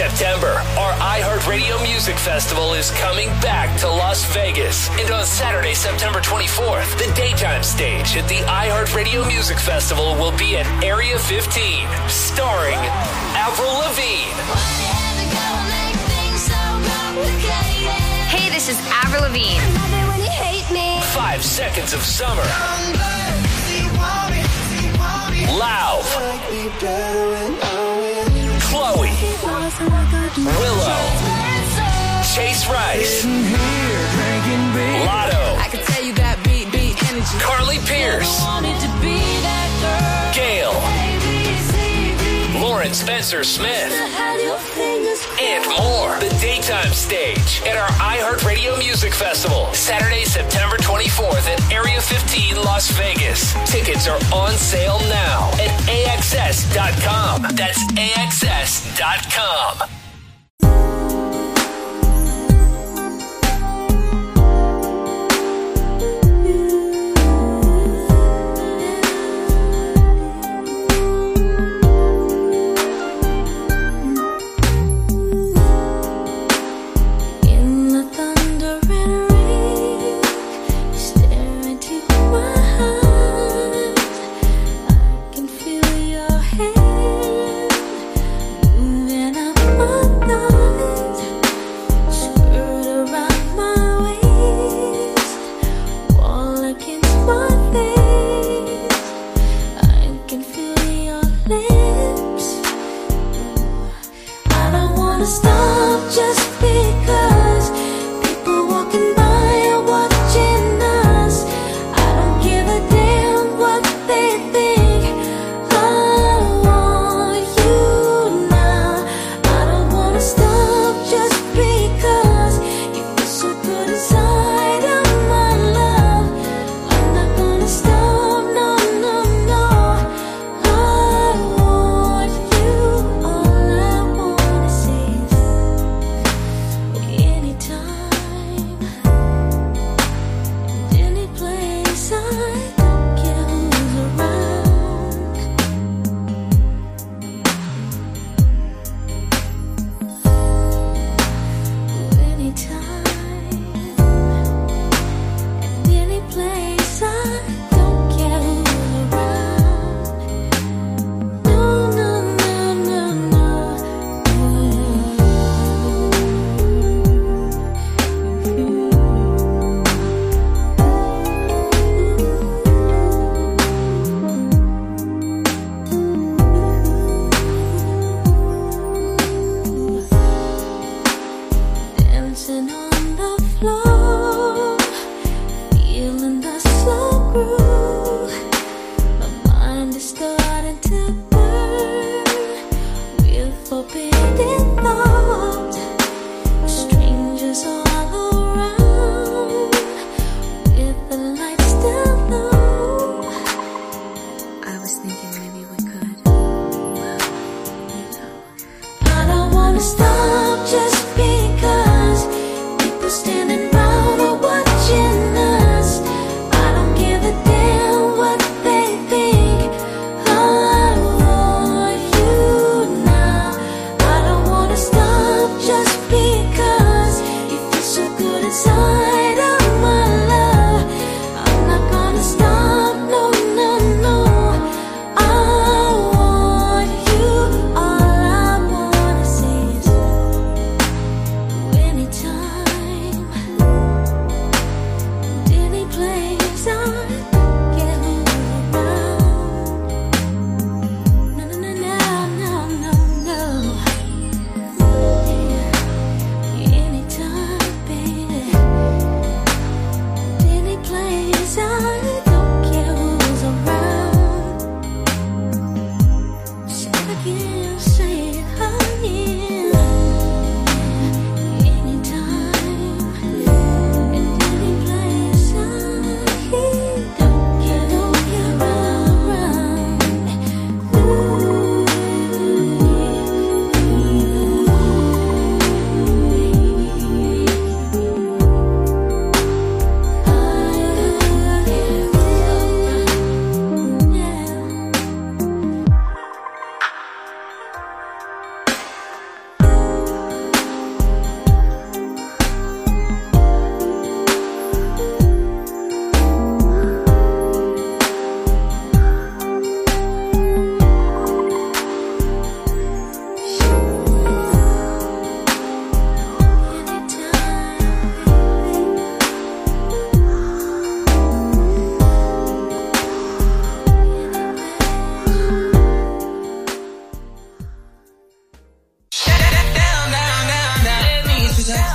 September, our iHeartRadio Music Festival is coming back to Las Vegas. And on Saturday, September 24th, the daytime stage at the iHeartRadio Music Festival will be at Area 15, starring Avril Lavigne. Hey, this is Avril Lavigne. Five Seconds of Summer. Lauv. Willow. Chase Rice. Latto. I can tell you that beat, beat energy. Carly Pearce. GAYLE. Lauren Spencer Smith. And more. The daytime stage at our iHeartRadio Music Festival. Saturday, September 24th at Area 15, Las Vegas. Tickets are on sale now at AXS.com. That's AXS.com.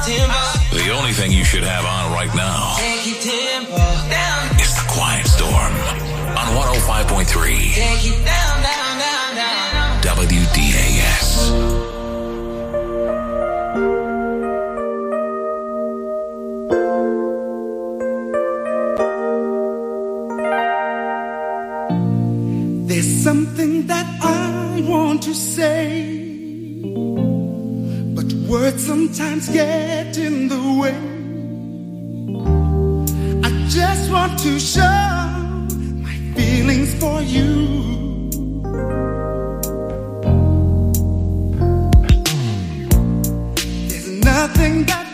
The only thing you should have on right now is the Quiet Storm on 105.3 WDAS. There's something that I want to say Words sometimes get in the way. I just want to show my feelings for you. nothing that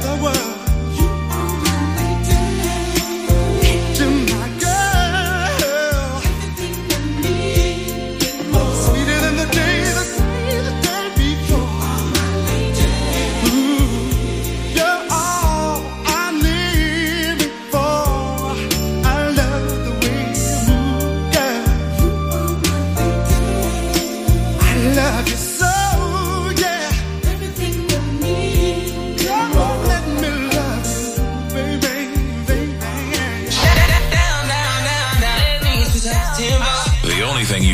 the world.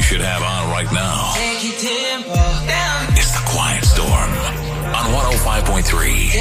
should have on right now. It's the Quiet Storm on 105.3.